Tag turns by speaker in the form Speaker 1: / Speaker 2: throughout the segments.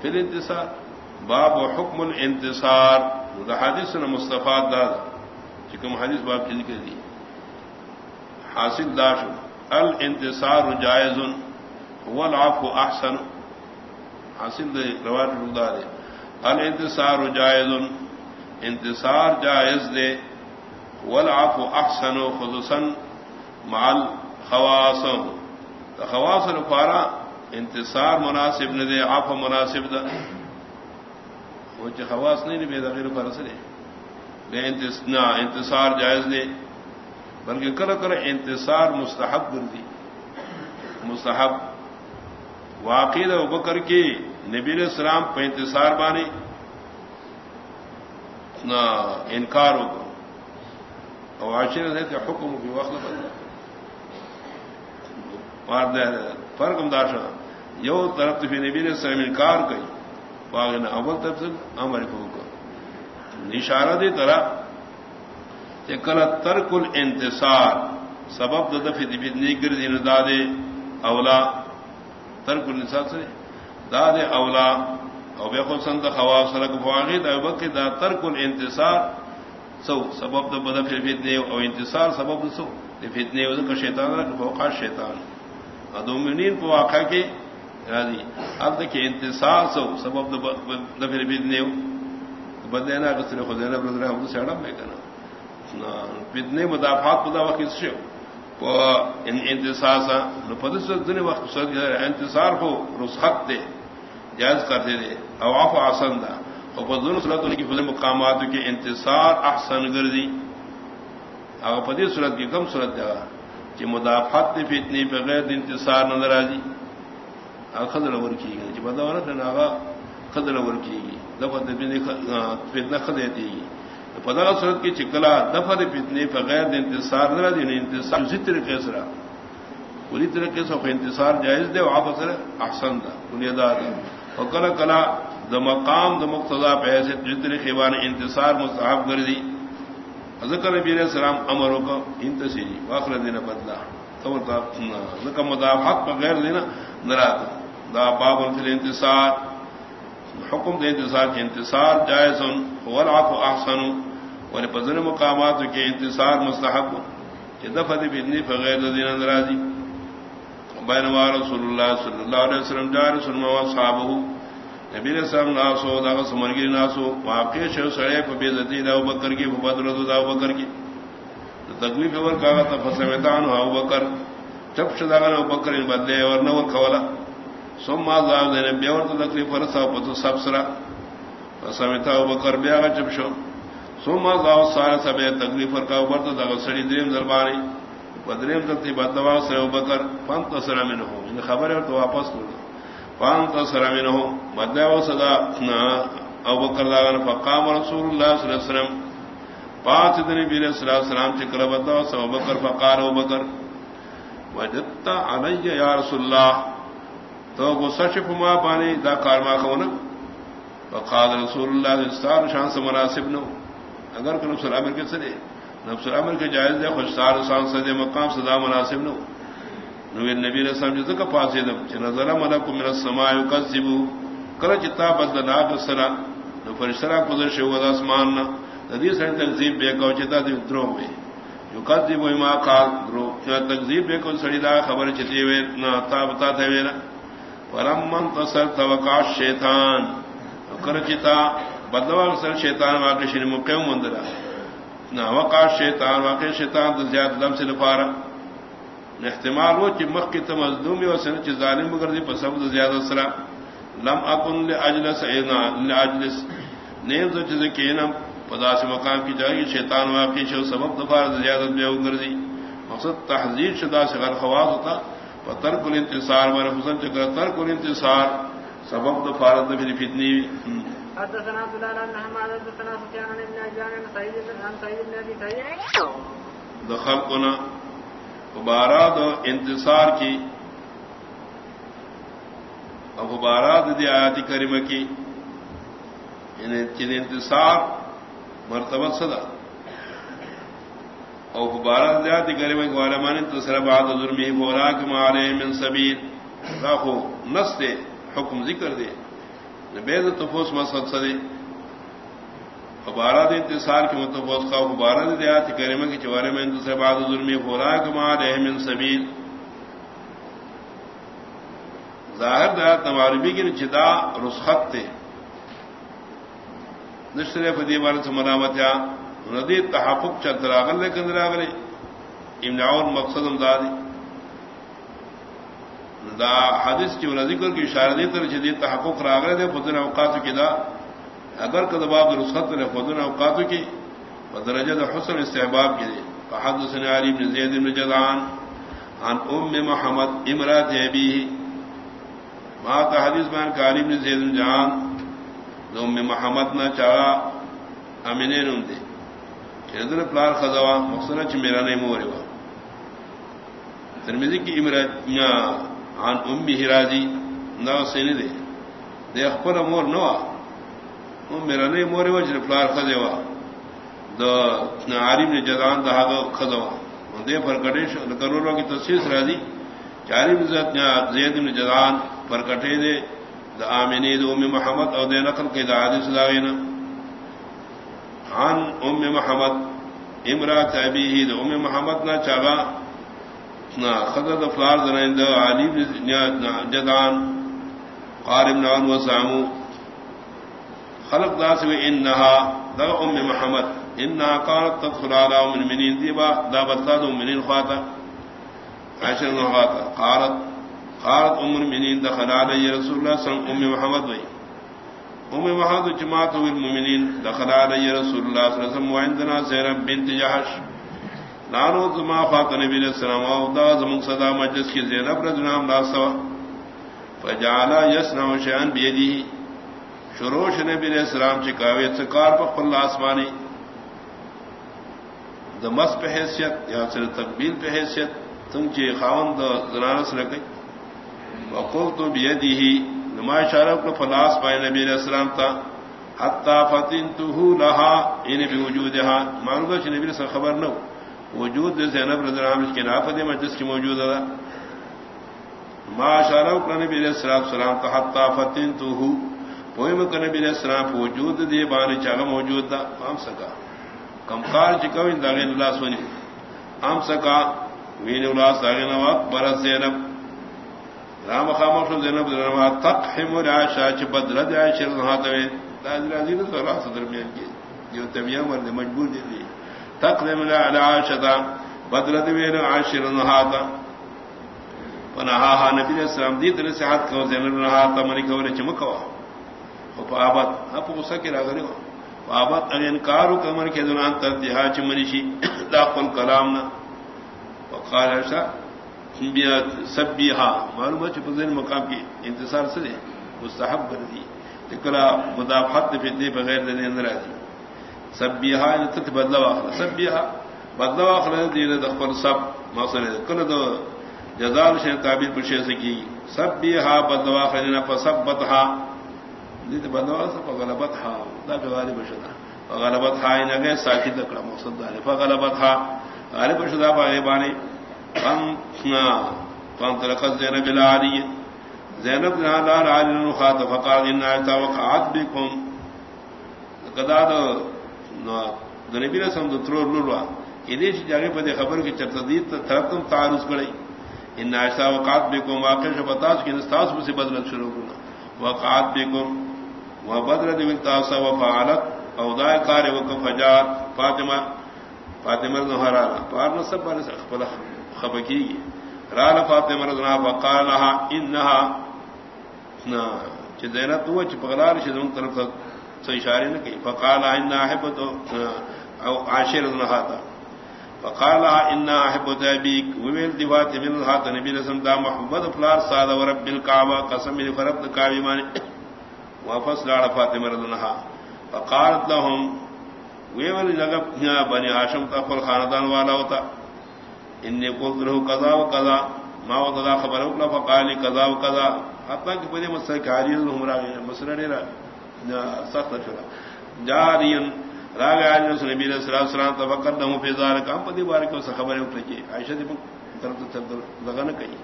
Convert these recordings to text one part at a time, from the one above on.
Speaker 1: پھر انتصار باب و حکم الانتصار حادث نے مصطفیٰ داد چکم حادث باب کی ذکر دی۔ حاصل داش الانتصار جائز والعفو احسن۔ حاصل دے، روایت ردا دے۔ الانتصار جائز انتصار جائز دے والعفو احسن، خصوصا مع الخواص۔ خواص الفارا انتصار مناسب نے دے آپ مناسب دا وہ خواص نہیں بے دغیر فرس نے بے انتصار جائز دے بلکہ کر کر انتصار مستحب گردی مستحب. واقع بکر کی نبیر السلام پہ انتصار بانی نہ انکار ہو اور آشر ہے کہ حکم کی وقت بدلا فرق امداشا یو طرف تو نبی نے سلم انکار کئی باغ اول طرف سے امر کو نشارہ دی طرح کہ کل ترک الانتصار، سبب دو دفی دی گر دین دادے اولا، ترک الانتصار سے داد اولا، او بے خود سنت خواص سرک فواغید او بکی دا ترک الانتصار سو، سبب دو بدفی فتنے او انتصار سبب دو سو۔ فتنے او دو شیطان رکھ فوقات شیطان۔ ادومنین کو واقع کی راضی. اب دیکھیے انتصار سو سبب دفر بدنے بدینا کس نے خدینا بدرا ہم سے اڑم میں کہنا. بدنے مدافعات خدا وقت اس سے انتصار سا پدس دن وقت انتصار ہو رسخت دے، جائز کرتے دے اواف آسن دا. اور بدون صورت ان کی فضل مقامات کے انتصار احسن گردی. اگر پدی صورت کی کم صورت دے کہ مدافعت نے فتنی بغیر انتصار نظر آجی خدر ور کی گئی جب عورت ہے بدورا خدر ور کی گئی دفت فتنا خدے دی پدا صورت کی چکلا دفت فتنی بغیر انتصار نظر آجی انتصار اسی طریقے سے پوری طریقے سے انتصار جائز دے آپ اثر احسن تھا بنیادا تھا اور کلا کلا د مقام د مقتضا پہ ایسے جتنے خیبان انتصار مستحب کر دی ذکر نبی علیہ السلام امروں کو انتسی واخر دینا بدلا ذکر مدافعت بغیر دینا نرات دا باب فی انتصار، حکم دے انتصار کے انتصار جائز ولعف احسن اور پذر مقامات کے انتصار مستحب کہ دفع بھی بغیر دینا ناراضی بینما رسول اللہ صلی اللہ علیہ وسلم جا رسول اللہ صحابہ نبی علیہ السلام ناسو، دا سمرگی ناسو واقع شو سڑے پہ بے دا بکر کی بدر دا بکر کی۔ تکلیف اور کہا تھا فسمتان ہو بکر، چپ شدا ابو بکر بدلے اور نو کھولا سوما زاب دے بے اور تکلیف پر پتو سب سرا فسمتا ابو بکر بیا چپ شو. سوما زاب سارا سب تکلیف اور کا اوپر تو دا سڑی دریم دربانی بدریم تک بدوا سے ابو بکر فانت سرا من ہو ان خبر ہے تو واپس کرو پان تو سرا سرامین ہو مدیا و سدا ابو بکر داغن فقام رسول اللہ صلی اللہ علیہ وسلم. پانچ دن بیر صلی اللہ علیہ وسلم چکر بدا سو بکر فقار ابو بکر وجدتا علی یا رسول اللہ تو غصہ شف ما پانی دا کارما کھونا۔ فقال رسول اللہ استار شان سے مناسب نو۔ اگر کہ نفس الامر کے سدے۔ نفس الامر کے جائز دے، خوش سار شان سے دے مقام صدا مناسب نو۔ نبی نبی رسام جس کا پاس دم۔ چ نظر ملک من السماء يكذب کر چتا بدل ناگ سرا۔ نو فرشتہ کو شو ود اسمان نہ ندی سے تکذیب بے کو چتا دی درو میں يكذب ما قال، درو۔ چا تکذیب بے کو سڑی دا خبر چتی وے نہ تا بتا تھے وے فرم من تصل توقع شیطان. کر چتا بدلوا سر شیطان واقع شری مقیم مندرا نہ وقع شیطان، واقع شیطان زیادہ دم سے لفارا احتمال ہو کہ مخ کی تمزدوم و سن چ ظالم مگر دی پسند زیادہ سرا لم اكن لاجلس اینا لاجلس نیم تو چیز کہ نہ پدا سے مقام کی جائے شیطان واقعی شو سبب دفار زیادہ بے اگر دی مقصد تحذیر شدہ سے غیر خواص ہوتا ترک الانتصار و حسن چکر ترک الانتصار سبب دفار دفر فتنی حدثنا عبد الله بن محمد حدثنا سفيان بن عجلان عن سعيد بن سعيد بن ابي سعيد. دخل قنا غبارات انتصار کی اور غبارات دی آیات کریم کی یعنی انتصار مرتبہ صدا۔ اور غبارات دی آیات کریم کی والمان انتصر بعد ظلمی بورا کے مارے من سبیل. راہو نس دے، حکم ذکر دے. بید تفوس مسد سدے. بارہ دن انتصار کی متفوس کا بارہ دن دیات کریمہ کی چوارے میں دوسرے بعد ظلمی خوراک مار احمد سبیل. ظاہر دیات نواربی کی چدا رسخت تے نشر فدی بار سے مرامت یا ندی تحفق چل راغل لیکن راغلے مقصد امدادی دا حدیث کی ذکر کی اشارہ دی تر جدید تحقق راغلے دے فضل اوقات کی دا. اگر کدباب رسخت نے فضل اوقات کی درجہ حسن استحباب کی دے فحدثنا علی بن زید بن جدعان، عن ام محمد امرات ابیہ ما تا حدیث بیان بن زید بن جدعان ام محمد نہ چاہا امنے نم دے چیدر پلار خزوا مقصد چ میرا نہیں مورے وا ترمذی کی امرات عن امه راضی نو سین دے. دے خپل مور نو او میرا نہیں مورے وجر فلار خدے وا دو عارف نے جدان دا ہا خدوا دے پر کٹے کرورو کی تفسیر راضی چاری عزت زید بن جدان پر کٹے دے، دا امینی دو ام محمد او دے نقل کے دا حدیث داوینا عن ام محمد امرات ابیہ دو ام محمد نہ چاغا خطر فلار زنائن دا علی جدان قارب نان و سامو خلق دا سوی انہا دا ام محمد. انہا قارت تدخل آلا من منین دیبا دا بطلا دا منین خواتا عشر نخواتا قارت قارت ام المنین دخل علی رسول اللہ صلی اللہ ام محمد وی. ام محمد جماعت المؤمنین دخل علی رسول اللہ صلی اللہ علیہ وسلم وعندنا زیرب بنت جہش نانو زما فات نبی علیہ السلام او دا زمون صدا مجلس کی زینب رضی اللہ عنہا سوا فجعل يسنع شيئا بيده شروش نبی علیہ السلام چکاوے سکار پر خپل آسمانی. د مس په حیثیت یا سر تقبیل په حیثیت تم چې خاوند د زنانه سره کوي وقفت بيده نما اشاره کو فلاس پای نبی علیہ السلام تا حتا فتنته لها ان یعنی بوجودها معلومه چې نبی سره خبر نه وجود زینب رضی اللہ عنہ کے نافذ مجلس کی موجود ہے ما اشارہ کر نبی علیہ الصلوۃ والسلام تو حتا فتن تو ہو نبی علیہ السلام وجود دی بان چا موجود تھا ہم سکا۔ کم کار چکو ان دغه اللہ سونی ہم سکا۔ وین اللہ ساگن وا بر زینب۔ رام خامخ زینب رضی اللہ عنہ تقحم عائشہ چ بدر دی عائشہ رضی اللہ عنہ تاج راضی نے صدر میں کی جو تبیہ مرد مجبور دی. تقدم على عاشتا بدلت ویر عاشر نهاتا ونهاها نبی علیہ السلام دیت نصیحت کو زینب نهاتا منی کو چمکوا فابت اپ غصہ کی راغلی ہو فابت ان انکار کمر کے دوران تدیہا چمنشی داخل کلامنا وقال ارشاد ارشا بیا سبیہا معلوم ہے چپزین مقام کی انتصار سے مستحب کر دی. تکرا مدافعت فی بغیر دین اندر آتی سبیہا نتت یعنی بدلا واخلا سبیہا بدلا واخلا دین دخل سب مصر کل دو جزال شے تعبیر پوچھے سے کی سبیہا بدلا واخلا فسبتھا دیت بدلا واخلا فغلبتھا دا غالب شدا فغلبتھا ان گئے ساکت کڑا مقصد دار فغلبتھا غالب شدا باغے بانی ان زینب العالی۔ زینب نے لال فقال، ان قدا رسم ترور لولوا۔ جگہ پہ خبر کی چرتدید طرف تم تعارض کرئی ان ناشتا وقات بے کو واقع بتا کہ نستاس سے بدلت شروع ہونا وقات بے کو وہ بدر دل و فعالت اودا کار و فاطمہ فاطمہ نہرا پار نسب پر خپل خبکی گی رال فاطمہ رضنا وقالها انها، نا چدینا تو چ پگلار شدم طرف سو اشارے نہ کہ فقال ان احبت او عاشر نہاتا فقال ان احبت ابيك ومن دیوات من هات نبی رسول دا محبت فلار صاد ورب الكعبه قسم من فرب الكعبه مان وفصل على فاطمه رضي الله فقالت لهم ويول لغب يا بني هاشم تقول خاندان والا ہوتا انی قلت له قضا ما خبره فقال لي قضا وقضا حتى کہ بڑے مسئلہ کہ حاضر ہوں راہ مسئلہ نہیں رہا سخت نبی علیہ فی ہم پدی بار کو خبر عائشہ دی طرف لگا نہ کہی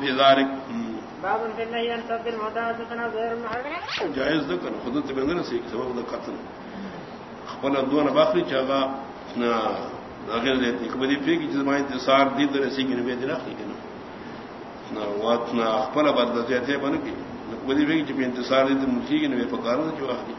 Speaker 1: فی ذلک
Speaker 2: باب عن المحرم
Speaker 1: جائز ذکر خود تے بندر سے سبب دا قتل خپل دون باخری چاغا اخر اگر دے کبھی پھر کی جس میں انتصار دی در سی کی نبی دنا کی وات نا خپل بدل تے بن کی کبھی پھر کی انتصار دی ملکی کی نبی پکار جو اخی